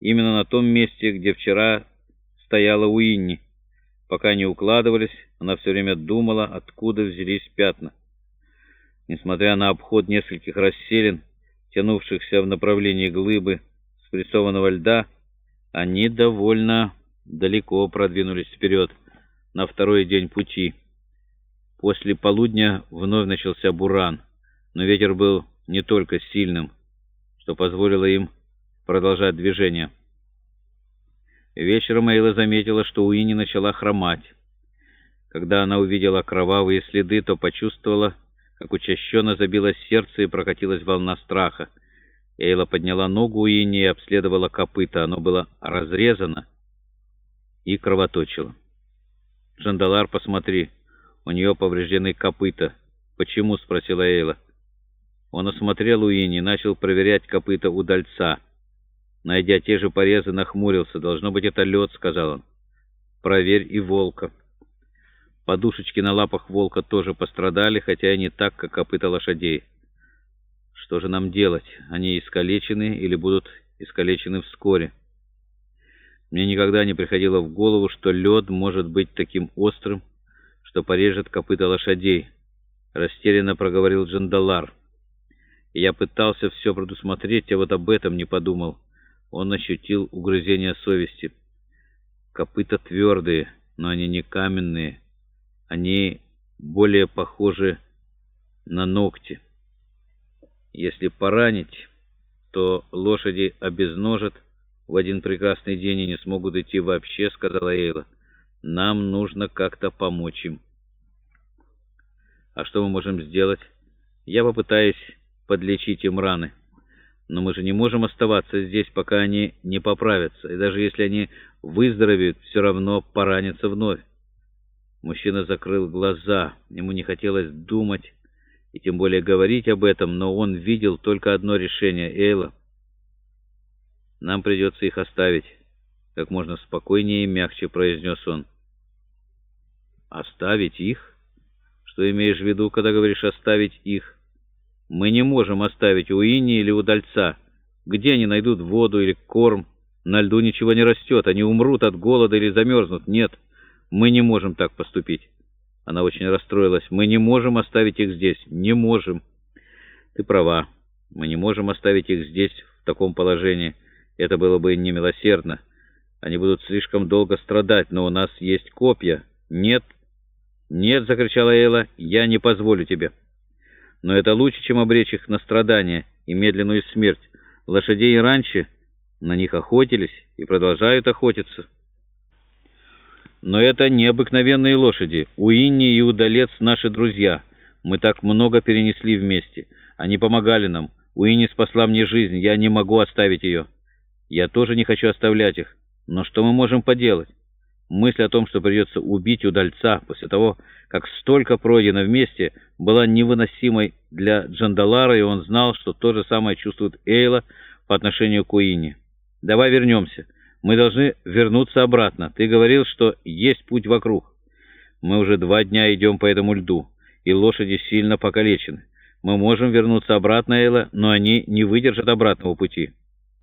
именно на том месте, где вчера стояла Уинни. Пока не укладывались, она все время думала, откуда взялись пятна. Несмотря на обход нескольких расселин, тянувшихся в направлении глыбы спрессованного льда, они довольно далеко продвинулись вперед на второй день пути. После полудня вновь начался буран, но ветер был не только сильным, что позволило им продолжать движение. Вечером Эйла заметила, что Уинни начала хромать. Когда она увидела кровавые следы, то почувствовала, как учащенно забилось сердце и прокатилась волна страха. Эйла подняла ногу Уинни и обследовала копыта. Оно было разрезано и кровоточило. «Джандалар, посмотри, у нее повреждены копыта». «Почему?» — спросила Эйла. Он осмотрел Уинни и начал проверять копыта удальца. Найдя те же порезы, нахмурился. «Должно быть, это лед», — сказал он. «Проверь и волка». Подушечки на лапах волка тоже пострадали, хотя и не так, как копыта лошадей. Что же нам делать? Они искалечены или будут искалечены вскоре? Мне никогда не приходило в голову, что лед может быть таким острым, что порежет копыта лошадей. Растерянно проговорил Джандалар. Я пытался все предусмотреть, а вот об этом не подумал. Он ощутил угрызение совести. Копыта твердые, но они не каменные. Они более похожи на ногти. Если поранить, то лошади обезножат в один прекрасный день и не смогут идти вообще, сказала Эйла. Нам нужно как-то помочь им. А что мы можем сделать? Я попытаюсь подлечить им раны. Но мы же не можем оставаться здесь, пока они не поправятся. И даже если они выздоровеют, все равно поранятся вновь. Мужчина закрыл глаза. Ему не хотелось думать и тем более говорить об этом, но он видел только одно решение Эйла. «Нам придется их оставить», — как можно спокойнее и мягче произнес он. «Оставить их? Что имеешь в виду, когда говоришь «оставить их»?» Мы не можем оставить Уинни или удальца. Где они найдут воду или корм? На льду ничего не растет, они умрут от голода или замерзнут. Нет, мы не можем так поступить. Она очень расстроилась. Мы не можем оставить их здесь. Не можем. Ты права. Мы не можем оставить их здесь в таком положении. Это было бы немилосердно. Они будут слишком долго страдать, но у нас есть копья. Нет, нет, закричала Эйла, я не позволю тебе но это лучше, чем обречь их на страдания и медленную смерть. Лошадей раньше на них охотились и продолжают охотиться. Но это необыкновенные лошади. Уинни и Удалец — наши друзья. Мы так много перенесли вместе. Они помогали нам. Уинни спасла мне жизнь. Я не могу оставить ее. Я тоже не хочу оставлять их. Но что мы можем поделать? Мысль о том, что придется убить удальца после того, как столько пройдено вместе, была невыносимой для Джандалара, и он знал, что то же самое чувствует Эйла по отношению к Уине. «Давай вернемся. Мы должны вернуться обратно. Ты говорил, что есть путь вокруг. Мы уже два дня идем по этому льду, и лошади сильно покалечены. Мы можем вернуться обратно, Эйла, но они не выдержат обратного пути».